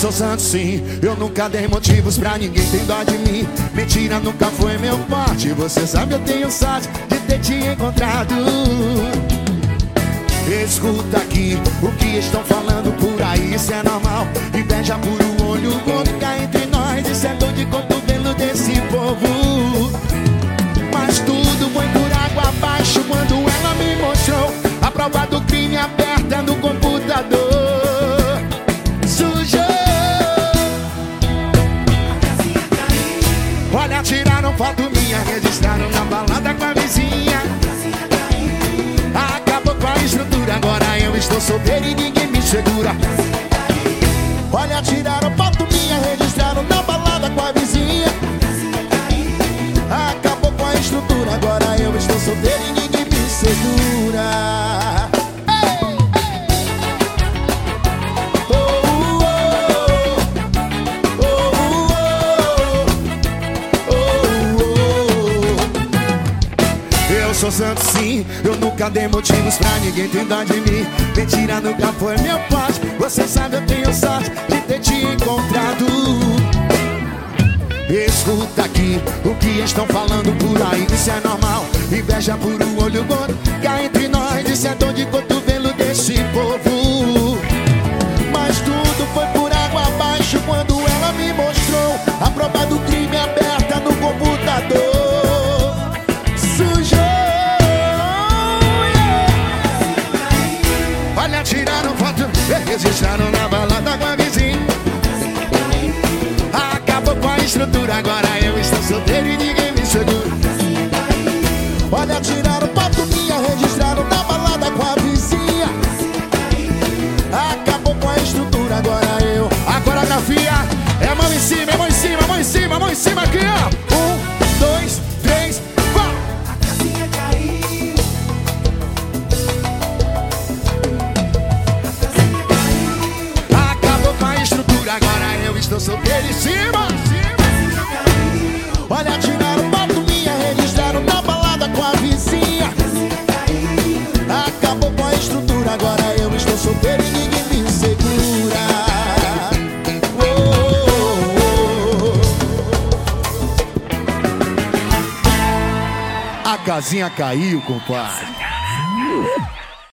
Sou santo sim, eu nunca dei motivos pra ninguém tem dó de mim. Mentira nunca foi meu forte, você sabe eu tenho sorte de ter te encontrado. Escuta aqui o Olha, tiraram foto minha, registraram na balada com a vizinha. Acabou com a estrutura, agora eu estou solteiro e ninguém me segura. Olha, tiraram foto Eu sou santo sim, eu nunca dei motivos pra ninguém ter dó de mim. Mentira nunca foi meu forte, você sabe eu tenho sorte de ter te encontrado. Escuta aqui o que estão falando por aí, isso é normal. Inveja por um olho gordo, registraram na balada com a vizinha. Acabou com a estrutura, agora eu estou solteiro e ninguém me segura. Olha, tiraram foto minha, registraram na balada com a vizinha. Acabou com a estrutura, agora eu. A coreografia é mão em cima, é mão em cima, mão em cima, mão em cima estou solteiro em cima. Olha, tiraram foto minha, registraram na balada com a vizinha. Acabou com a estrutura, agora eu estou solteiro e ninguém me segura. Oh, oh, oh. A casinha caiu, compadre.